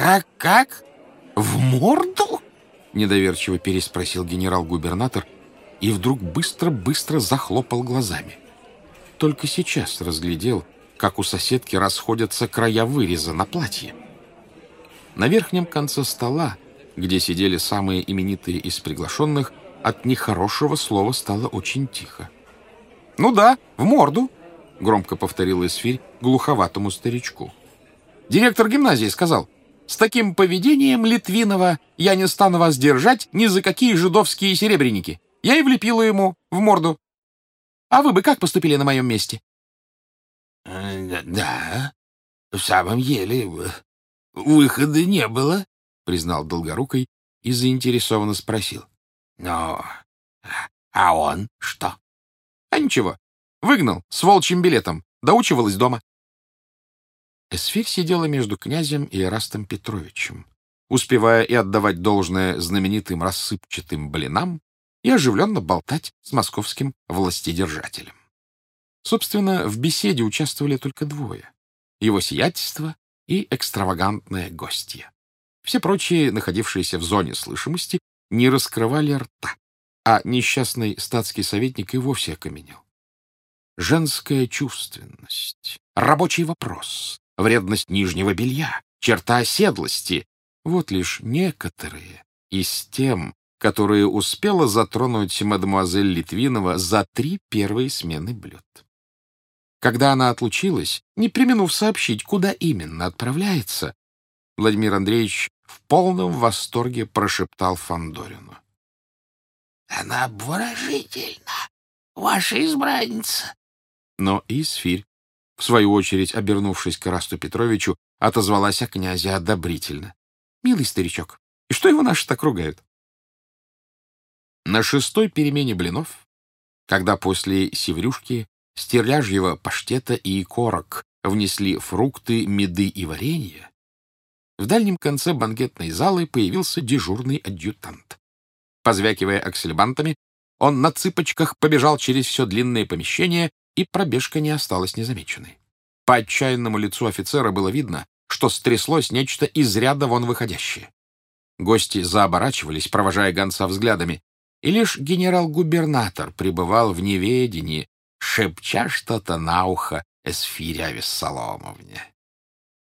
«Как, как? В морду?» — недоверчиво переспросил генерал-губернатор и вдруг быстро-быстро захлопал глазами. Только сейчас разглядел, как у соседки расходятся края выреза на платье. На верхнем конце стола, где сидели самые именитые из приглашенных, от нехорошего слова стало очень тихо. «Ну да, в морду!» — громко повторил Эсфирь глуховатому старичку. «Директор гимназии сказал, с таким поведением Литвинова я не стану вас держать ни за какие жидовские серебряники. Я и влепила ему в морду. А вы бы как поступили на моем месте?» «Э, «Да, в самом деле, выхода не было», — признал Долгорукой и заинтересованно спросил. «Но а он что?» А ничего, выгнал с волчьим билетом, доучивалась дома. Эсфирь сидела между князем и Эрастом Петровичем, успевая и отдавать должное знаменитым рассыпчатым блинам и оживленно болтать с московским властедержателем. Собственно, в беседе участвовали только двое — его сиятельство и экстравагантная гостья. Все прочие, находившиеся в зоне слышимости, не раскрывали рта, а несчастный статский советник и вовсе окаменел. Женская чувственность, рабочий вопрос, вредность нижнего белья, черта оседлости — вот лишь некоторые из тем, которые успела затронуть мадемуазель Литвинова за три первые смены блюд. Когда она отлучилась, не применув сообщить, куда именно отправляется, Владимир Андреевич в полном восторге прошептал Фандорину. Она обворожительна, ваша избранница. Но Исфирь, в свою очередь обернувшись к Расту Петровичу, отозвалась о князе одобрительно. Милый старичок, и что его наши так ругают? На шестой перемене блинов, когда после севрюшки, стерляжьего паштета и корок внесли фрукты, меды и варенье, в дальнем конце банкетной залы появился дежурный адъютант. Позвякивая аксельбантами, он на цыпочках побежал через все длинное помещение, и пробежка не осталась незамеченной. По отчаянному лицу офицера было видно, что стряслось нечто из ряда вон выходящее. Гости заоборачивались, провожая гонца взглядами, и лишь генерал-губернатор пребывал в неведении, шепча что-то на ухо Эсфире Авессаломовне.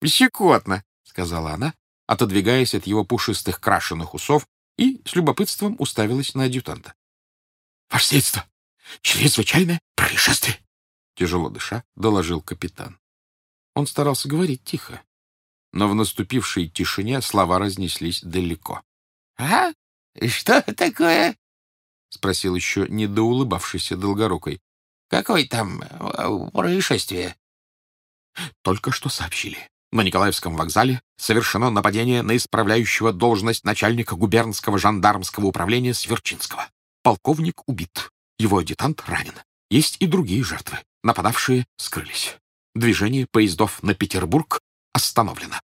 «Щекотно», — сказала она, отодвигаясь от его пушистых крашеных усов и с любопытством уставилась на адъютанта. — Ваше сельство! Чрезвычайное происшествие! — тяжело дыша доложил капитан. Он старался говорить тихо, но в наступившей тишине слова разнеслись далеко. — А? Что такое? — спросил еще недоулыбавшийся Долгорукой. — Какое там э, происшествие? — Только что сообщили. На Николаевском вокзале совершено нападение на исправляющего должность начальника губернского жандармского управления Сверчинского. Полковник убит. Его адъютант ранен. Есть и другие жертвы. Нападавшие скрылись. Движение поездов на Петербург остановлено.